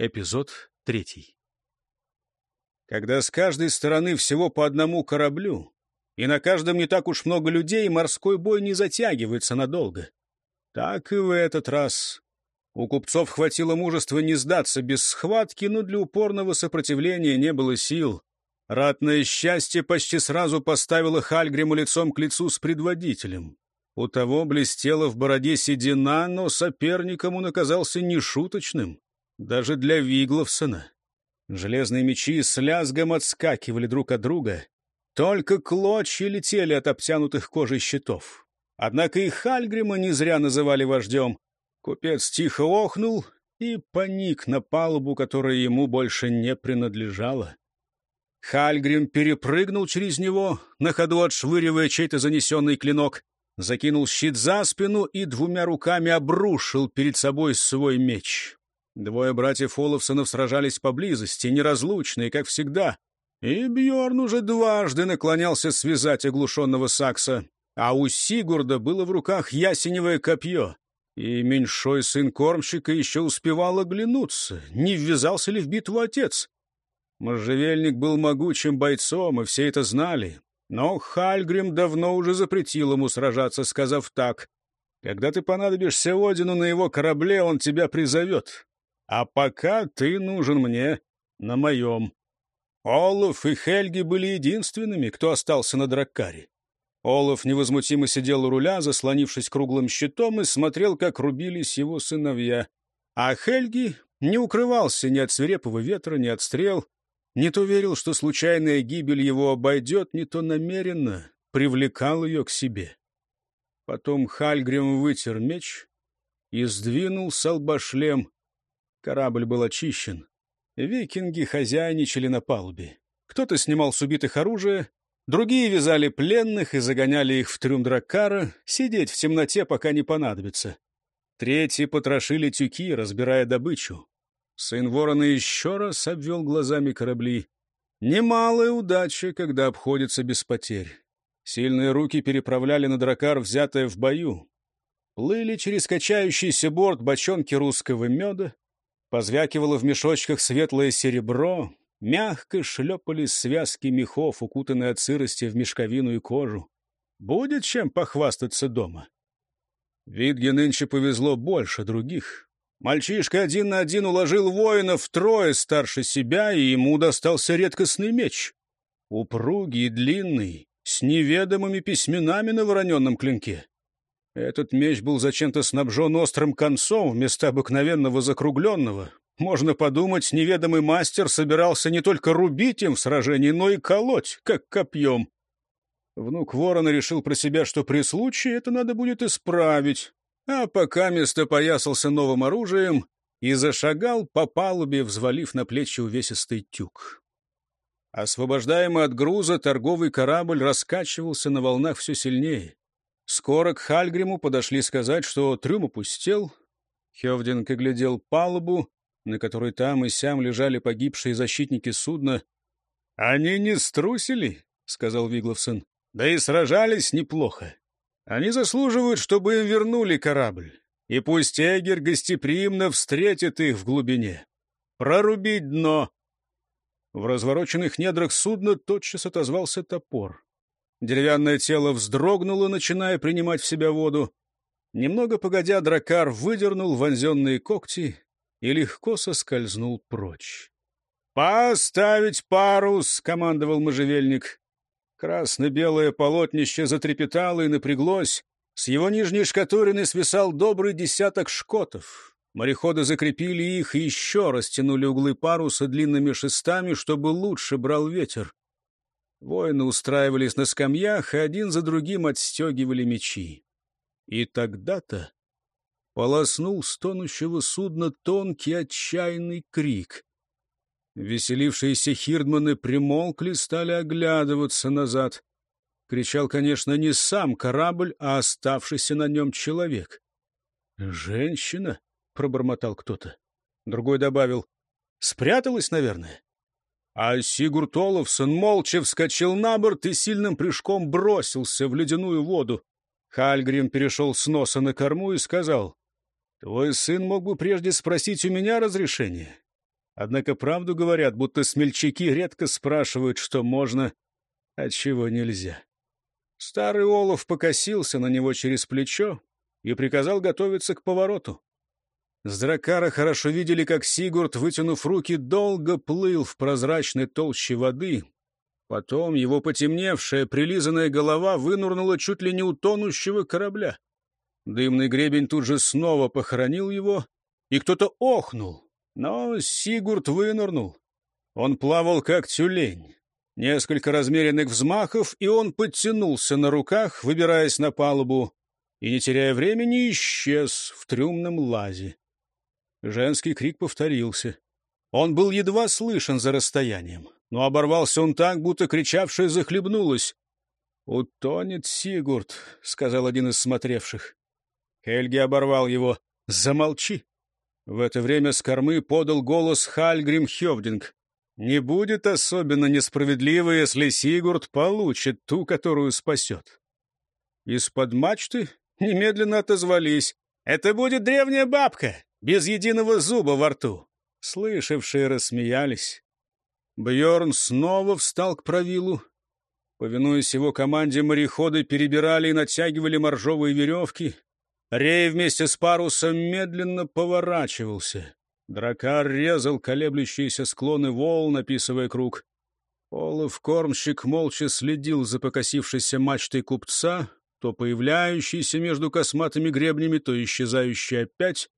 Эпизод третий. Когда с каждой стороны всего по одному кораблю, и на каждом не так уж много людей, морской бой не затягивается надолго. Так и в этот раз. У купцов хватило мужества не сдаться без схватки, но для упорного сопротивления не было сил. Ратное счастье почти сразу поставило Хальгриму лицом к лицу с предводителем. У того блестела в бороде седина, но соперником он оказался нешуточным, даже для Вигловсона. Железные мечи с лязгом отскакивали друг от друга. Только клочья летели от обтянутых кожей щитов. Однако и Хальгрима не зря называли вождем. Купец тихо охнул и поник на палубу, которая ему больше не принадлежала. Хальгрим перепрыгнул через него, на ходу отшвыривая чей-то занесенный клинок, закинул щит за спину и двумя руками обрушил перед собой свой меч. Двое братьев Олафсонов сражались поблизости, неразлучные, как всегда. И Бьорн уже дважды наклонялся связать оглушенного Сакса, а у Сигурда было в руках ясеневое копье. И меньшой сын кормщика еще успевал оглянуться, не ввязался ли в битву отец. Можжевельник был могучим бойцом, и все это знали. Но Хальгрим давно уже запретил ему сражаться, сказав так. «Когда ты понадобишься Одину на его корабле, он тебя призовет. А пока ты нужен мне на моем». Олаф и Хельги были единственными, кто остался на Драккаре. Олаф невозмутимо сидел у руля, заслонившись круглым щитом, и смотрел, как рубились его сыновья. А Хельги не укрывался ни от свирепого ветра, ни от стрел. Не то верил, что случайная гибель его обойдет, не то намеренно привлекал ее к себе. Потом Хальгрим вытер меч и сдвинул с лба шлем. Корабль был очищен. Викинги хозяйничали на палубе. Кто-то снимал с убитых оружие, другие вязали пленных и загоняли их в трюм драккара, сидеть в темноте, пока не понадобится. Третьи потрошили тюки, разбирая добычу. Сын ворона еще раз обвел глазами корабли. Немалая удача, когда обходится без потерь. Сильные руки переправляли на дракар, взятое в бою. Плыли через качающийся борт бочонки русского меда. Позвякивало в мешочках светлое серебро. Мягко шлепались связки мехов, укутанные от сырости в мешковину и кожу. Будет чем похвастаться дома. Видге нынче повезло больше других. Мальчишка один на один уложил воинов втрое старше себя, и ему достался редкостный меч. Упругий и длинный, с неведомыми письменами на вороненном клинке. Этот меч был зачем-то снабжен острым концом вместо обыкновенного закругленного. Можно подумать, неведомый мастер собирался не только рубить им в сражении, но и колоть, как копьем. Внук ворона решил про себя, что при случае это надо будет исправить, а пока место поясался новым оружием и зашагал по палубе, взвалив на плечи увесистый тюк. Освобождаемый от груза, торговый корабль раскачивался на волнах все сильнее. Скоро к Хальгриму подошли сказать, что трюм опустел. Хевдинг оглядел палубу, на которой там и сям лежали погибшие защитники судна. — Они не струсили, — сказал Вигловсон, — да и сражались неплохо. Они заслуживают, чтобы им вернули корабль. И пусть Эгер гостеприимно встретит их в глубине. Прорубить дно. В развороченных недрах судна тотчас отозвался топор. Деревянное тело вздрогнуло, начиная принимать в себя воду. Немного погодя, дракар выдернул вонзенные когти и легко соскользнул прочь. «Поставить парус!» — командовал можжевельник. Красно-белое полотнище затрепетало и напряглось. С его нижней шкатурины свисал добрый десяток шкотов. Мореходы закрепили их и еще растянули углы паруса длинными шестами, чтобы лучше брал ветер. Воины устраивались на скамьях и один за другим отстегивали мечи. И тогда-то полоснул стонущего судна тонкий отчаянный крик. Веселившиеся хирдманы примолкли, стали оглядываться назад. Кричал, конечно, не сам корабль, а оставшийся на нем человек. «Женщина?» — пробормотал кто-то. Другой добавил. «Спряталась, наверное?» А Сигурд Олафсон молча вскочил на борт и сильным прыжком бросился в ледяную воду. Хальгрим перешел с носа на корму и сказал, «Твой сын мог бы прежде спросить у меня разрешения. Однако правду говорят, будто смельчаки редко спрашивают, что можно, а чего нельзя. Старый Олов покосился на него через плечо и приказал готовиться к повороту. С дракара хорошо видели, как Сигурд, вытянув руки, долго плыл в прозрачной толще воды. Потом его потемневшая, прилизанная голова вынурнула чуть ли не у тонущего корабля. Дымный гребень тут же снова похоронил его, и кто-то охнул. Но Сигурд вынырнул. Он плавал как тюлень. Несколько размеренных взмахов, и он подтянулся на руках, выбираясь на палубу, и, не теряя времени, исчез в трюмном лазе. Женский крик повторился. Он был едва слышен за расстоянием, но оборвался он так, будто кричавшая захлебнулась. «Утонет Сигурд», — сказал один из смотревших. Хельги оборвал его. «Замолчи!» В это время с кормы подал голос Хальгрим Хевдинг. «Не будет особенно несправедливо, если Сигурд получит ту, которую спасет». Из-под мачты немедленно отозвались. «Это будет древняя бабка, без единого зуба во рту». Слышавшие рассмеялись. Бьорн снова встал к правилу. Повинуясь его команде, мореходы перебирали и натягивали моржовые веревки. Рей вместе с парусом медленно поворачивался. Дракар резал колеблющиеся склоны волн, описывая круг. Олов-кормщик молча следил за покосившейся мачтой купца, то появляющийся между косматыми гребнями, то исчезающий опять.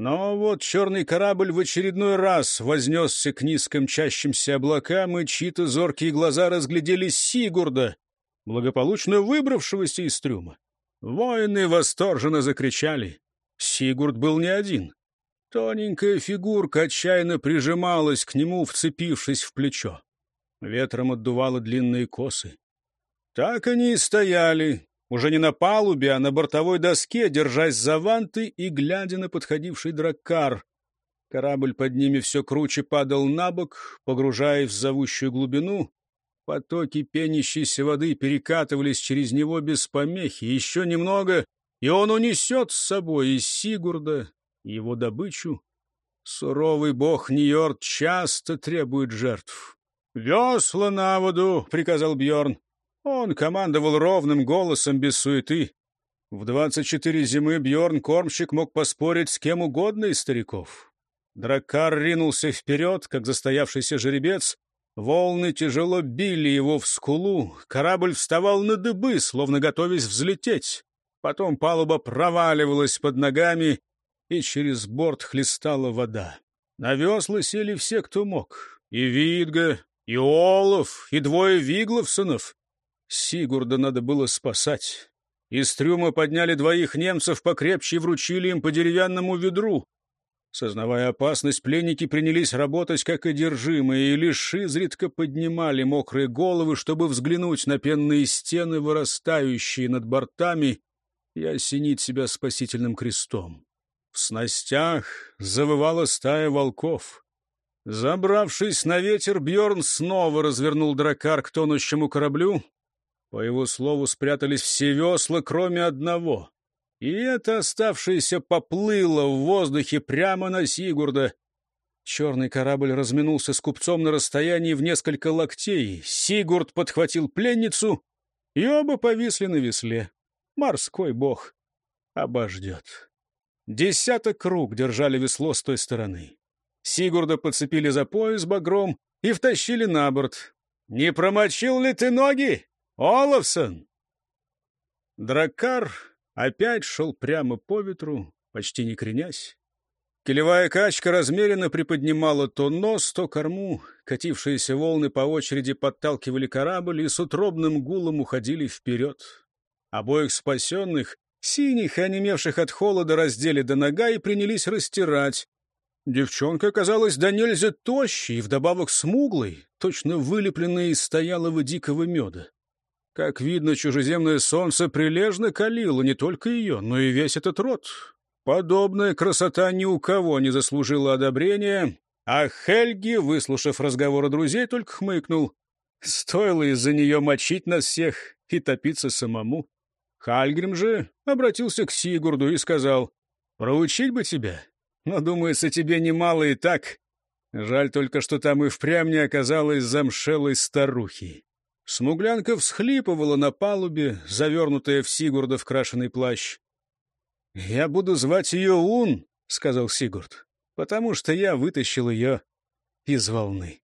Но вот черный корабль в очередной раз вознесся к низким чащимся облакам, и чьи-то зоркие глаза разглядели Сигурда, благополучно выбравшегося из трюма. Воины восторженно закричали. Сигурд был не один. Тоненькая фигурка отчаянно прижималась к нему, вцепившись в плечо. Ветром отдувало длинные косы. Так они и стояли, уже не на палубе, а на бортовой доске, держась за ванты и глядя на подходивший драккар. Корабль под ними все круче падал на бок, погружаясь в зовущую глубину. Потоки пенящейся воды перекатывались через него без помехи. Еще немного, и он унесет с собой и Сигурда, его добычу. Суровый бог Ньорд часто требует жертв. «Весла на воду!» — приказал Бьорн. Он командовал ровным голосом без суеты. В двадцать четыре зимы Бьорн кормщик мог поспорить с кем угодно из стариков. Драккар ринулся вперед, как застоявшийся жеребец, Волны тяжело били его в скулу, корабль вставал на дыбы, словно готовясь взлететь. Потом палуба проваливалась под ногами, и через борт хлестала вода. На весла сели все, кто мог. И Видга, и Олов, и двое Вигловсонов. Сигурда надо было спасать. Из трюма подняли двоих немцев покрепче и вручили им по деревянному ведру. Сознавая опасность, пленники принялись работать как одержимые, и лишь изредка поднимали мокрые головы, чтобы взглянуть на пенные стены, вырастающие над бортами, и осенить себя спасительным крестом. В снастях завывала стая волков. Забравшись на ветер, Бьорн снова развернул дракар к тонущему кораблю. По его слову, спрятались все весла, кроме одного. И это оставшееся поплыло в воздухе прямо на Сигурда. Черный корабль разминулся с купцом на расстоянии в несколько локтей. Сигурд подхватил пленницу, и оба повисли на весле. Морской бог обождет. Десяток рук держали весло с той стороны. Сигурда подцепили за пояс багром и втащили на борт. «Не промочил ли ты ноги, Олафсон?» Драккар опять шел прямо по ветру, почти не кренясь. Килевая качка размеренно приподнимала то нос, то корму. Катившиеся волны по очереди подталкивали корабль и с утробным гулом уходили вперед. Обоих спасенных, синих и онемевших от холода, раздели до нога и принялись растирать. Девчонка оказалась до нельзя тощей и вдобавок смуглой, точно вылепленной из стоялого дикого меда. Как видно, чужеземное солнце прилежно калило не только ее, но и весь этот род. Подобная красота ни у кого не заслужила одобрения, а Хельги, выслушав разговоры друзей, только хмыкнул. Стоило из-за нее мочить нас всех и топиться самому. Хальгрим же обратился к Сигурду и сказал, «Проучить бы тебя, но, думается, тебе немало и так. Жаль только, что там и впрямь не оказалось замшелой старухи. Смуглянка всхлипывала на палубе, завернутая в Сигурда в крашеный плащ. — Я буду звать ее Ун, — сказал Сигурд, — потому что я вытащил ее из волны.